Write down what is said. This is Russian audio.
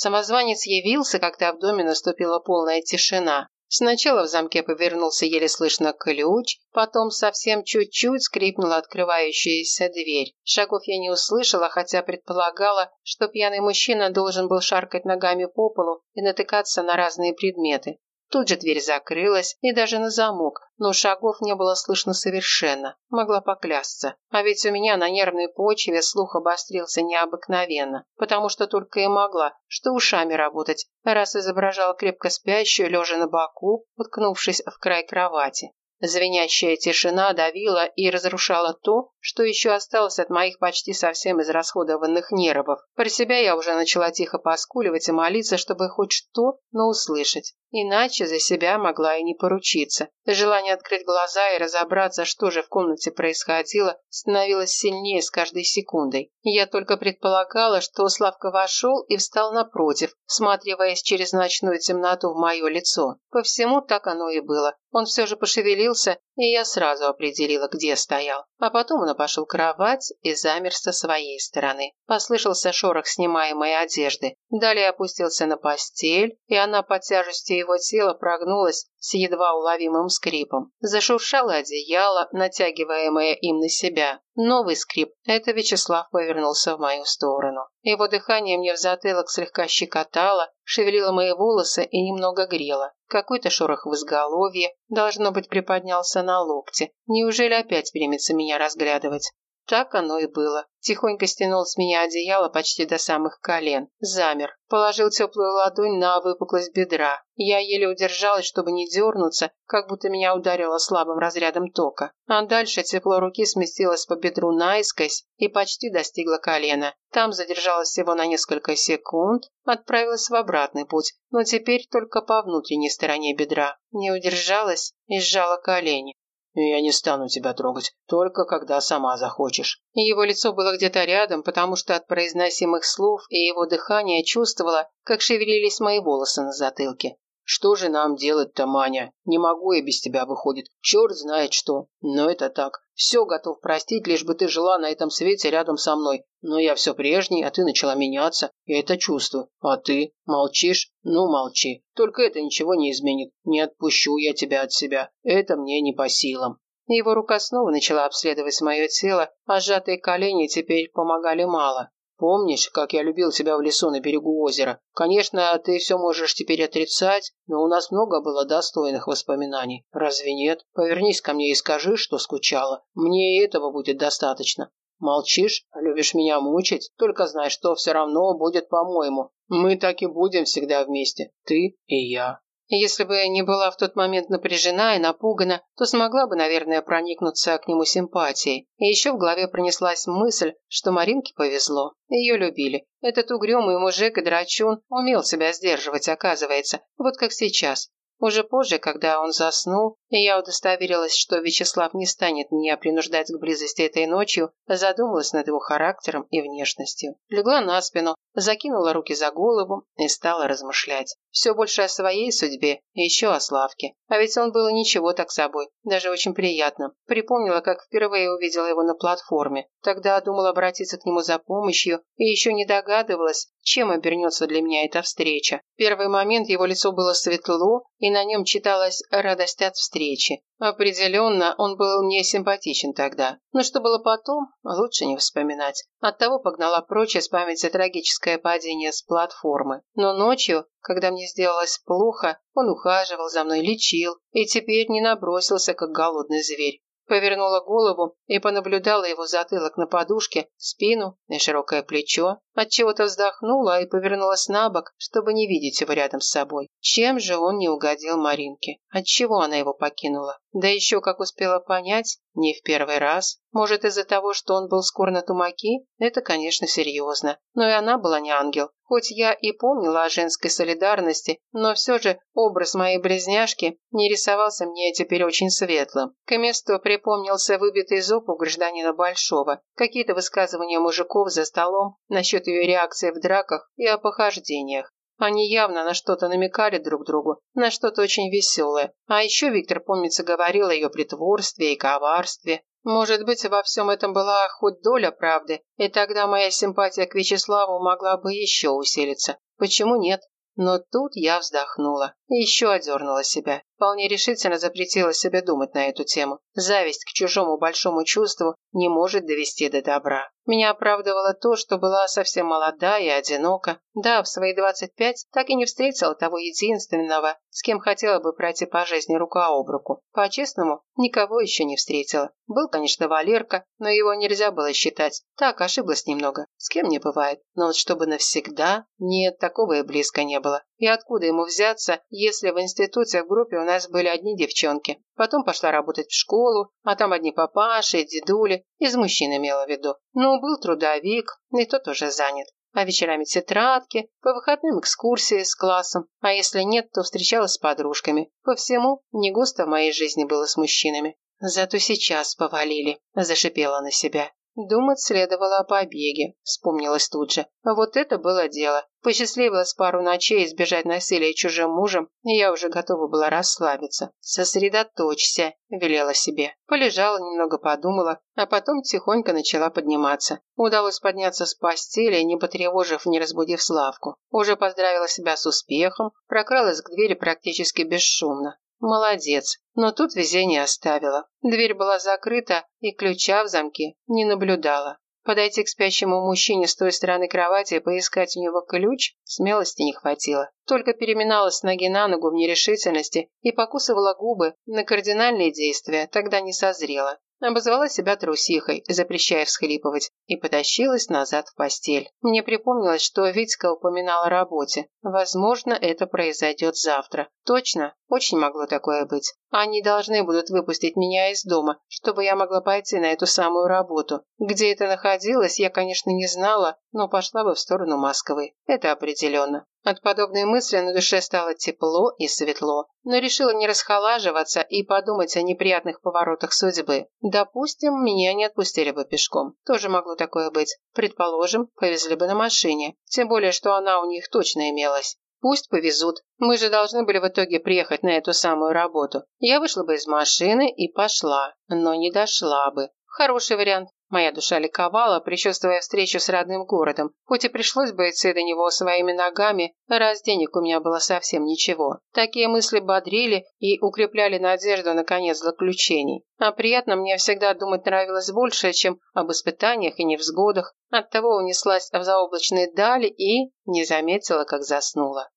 Самозванец явился, когда в доме наступила полная тишина. Сначала в замке повернулся еле слышно ключ, потом совсем чуть-чуть скрипнула открывающаяся дверь. Шагов я не услышала, хотя предполагала, что пьяный мужчина должен был шаркать ногами по полу и натыкаться на разные предметы. Тут же дверь закрылась, и даже на замок, но шагов не было слышно совершенно. Могла поклясться. А ведь у меня на нервной почве слух обострился необыкновенно, потому что только и могла, что ушами работать, раз изображала крепко спящую, лежа на боку, уткнувшись в край кровати. Звенящая тишина давила и разрушала то, что еще осталось от моих почти совсем израсходованных нервов. Про себя я уже начала тихо поскуливать и молиться, чтобы хоть что, но услышать. Иначе за себя могла и не поручиться. Желание открыть глаза и разобраться, что же в комнате происходило, становилось сильнее с каждой секундой. Я только предполагала, что Славка вошел и встал напротив, всматриваясь через ночную темноту в мое лицо. По всему так оно и было. Он все же пошевелился, и я сразу определила, где стоял. А потом он обошел кровать и замер со своей стороны. Послышался шорох снимаемой одежды. Далее опустился на постель, и она под тяжестью его тела прогнулась с едва уловимым скрипом. Зашуршало одеяло, натягиваемое им на себя. Новый скрип. Это Вячеслав повернулся в мою сторону. Его дыхание мне в затылок слегка щекотало, шевелило мои волосы и немного грело. Какой-то шорох в изголовье, должно быть, приподнялся на локте. Неужели опять примется меня разглядывать? Так оно и было. Тихонько стянул с меня одеяло почти до самых колен. Замер. Положил теплую ладонь на выпуклость бедра. Я еле удержалась, чтобы не дернуться, как будто меня ударило слабым разрядом тока. А дальше тепло руки сместилось по бедру наискось и почти достигло колена. Там задержалось всего на несколько секунд, отправилась в обратный путь, но теперь только по внутренней стороне бедра. Не удержалась и сжала колени. «Я не стану тебя трогать, только когда сама захочешь». Его лицо было где-то рядом, потому что от произносимых слов и его дыхания чувствовала, как шевелились мои волосы на затылке. Что же нам делать-то, Маня? Не могу я без тебя, выходит. Черт знает что. Но это так. Все готов простить, лишь бы ты жила на этом свете рядом со мной. Но я все прежний, а ты начала меняться. Я это чувствую. А ты? Молчишь? Ну, молчи. Только это ничего не изменит. Не отпущу я тебя от себя. Это мне не по силам. Его рука снова начала обследовать мое тело, а сжатые колени теперь помогали мало. Помнишь, как я любил тебя в лесу на берегу озера? Конечно, ты все можешь теперь отрицать, но у нас много было достойных воспоминаний. Разве нет? Повернись ко мне и скажи, что скучала. Мне и этого будет достаточно. Молчишь? Любишь меня мучить? Только знай, что все равно будет по-моему. Мы так и будем всегда вместе. Ты и я. Если бы не была в тот момент напряжена и напугана, то смогла бы, наверное, проникнуться к нему симпатией. И еще в голове пронеслась мысль, что Маринке повезло. Ее любили. Этот угрюмый мужик и драчун умел себя сдерживать, оказывается. Вот как сейчас. Уже позже, когда он заснул, я удостоверилась, что Вячеслав не станет меня принуждать к близости этой ночью, задумалась над его характером и внешностью. Легла на спину, закинула руки за голову и стала размышлять. Все больше о своей судьбе и еще о Славке. А ведь он был ничего так собой, даже очень приятно. Припомнила, как впервые увидела его на платформе. Тогда думала обратиться к нему за помощью и еще не догадывалась, чем обернется для меня эта встреча. В первый момент его лицо было светло, и на нем читалась радость от встречи. Определенно, он был мне симпатичен тогда. Но что было потом, лучше не вспоминать. Оттого погнала прочь из памяти трагическое падение с платформы. Но ночью, когда мне сделалось плохо, он ухаживал за мной, лечил, и теперь не набросился, как голодный зверь. Повернула голову и понаблюдала его затылок на подушке, спину и широкое плечо. Отчего-то вздохнула и повернулась на бок, чтобы не видеть его рядом с собой. Чем же он не угодил Маринке? Отчего она его покинула? Да еще, как успела понять, не в первый раз. Может, из-за того, что он был скор на тумаки? Это, конечно, серьезно. Но и она была не ангел. Хоть я и помнила о женской солидарности, но все же образ моей близняшки не рисовался мне теперь очень светлым. К месту припомнился выбитый зуб у гражданина Большого, какие-то высказывания мужиков за столом насчет ее реакции в драках и о похождениях. Они явно на что-то намекали друг другу, на что-то очень веселое. А еще Виктор, помнится, говорил о ее притворстве и коварстве. Может быть, во всем этом была хоть доля правды, и тогда моя симпатия к Вячеславу могла бы еще усилиться. Почему нет? Но тут я вздохнула и еще одернула себя. Вполне решительно запретила себе думать на эту тему. Зависть к чужому большому чувству не может довести до добра. Меня оправдывало то, что была совсем молода и одинока. Да, в свои 25 так и не встретила того единственного, с кем хотела бы пройти по жизни рука об руку. По-честному, никого еще не встретила. Был, конечно, Валерка, но его нельзя было считать. Так, ошиблась немного. С кем не бывает. Но вот чтобы навсегда, нет, такого и близко не было. И откуда ему взяться, если в институте в группе у нас были одни девчонки? Потом пошла работать в школу, а там одни папаши, дедули, из мужчин имела в виду. Ну, был трудовик, и тот уже занят. А вечерами тетрадки, по выходным экскурсии с классом, а если нет, то встречалась с подружками. По всему, не густо в моей жизни было с мужчинами. Зато сейчас повалили, зашипела на себя. Думать следовало о побеге, вспомнилось тут же. Вот это было дело. Посчастливилось пару ночей избежать насилия чужим мужем, и я уже готова была расслабиться. «Сосредоточься», – велела себе. Полежала, немного подумала, а потом тихонько начала подниматься. Удалось подняться с постели, не потревожив, не разбудив Славку. Уже поздравила себя с успехом, прокралась к двери практически бесшумно. Молодец. Но тут везение оставила. Дверь была закрыта, и ключа в замке не наблюдала. Подойти к спящему мужчине с той стороны кровати и поискать у него ключ смелости не хватило. Только переминалась с ноги на ногу в нерешительности и покусывала губы на кардинальные действия, тогда не созрела. Обозвала себя трусихой, запрещая всхлипывать, и потащилась назад в постель. Мне припомнилось, что Витька упоминала о работе. Возможно, это произойдет завтра. Точно? Очень могло такое быть. Они должны будут выпустить меня из дома, чтобы я могла пойти на эту самую работу. Где это находилось, я, конечно, не знала, но пошла бы в сторону Москвы. Это определенно. От подобной мысли на душе стало тепло и светло, но решила не расхолаживаться и подумать о неприятных поворотах судьбы. Допустим, меня не отпустили бы пешком. Тоже могло такое быть. Предположим, повезли бы на машине. Тем более, что она у них точно имелась. Пусть повезут. Мы же должны были в итоге приехать на эту самую работу. Я вышла бы из машины и пошла, но не дошла бы. Хороший вариант. Моя душа ликовала, предчувствуя встречу с родным городом. Хоть и пришлось бы идти до него своими ногами, раз денег у меня было совсем ничего. Такие мысли бодрили и укрепляли надежду на конец заключений. А приятно мне всегда думать нравилось больше, чем об испытаниях и невзгодах. Оттого унеслась в заоблачные дали и не заметила, как заснула.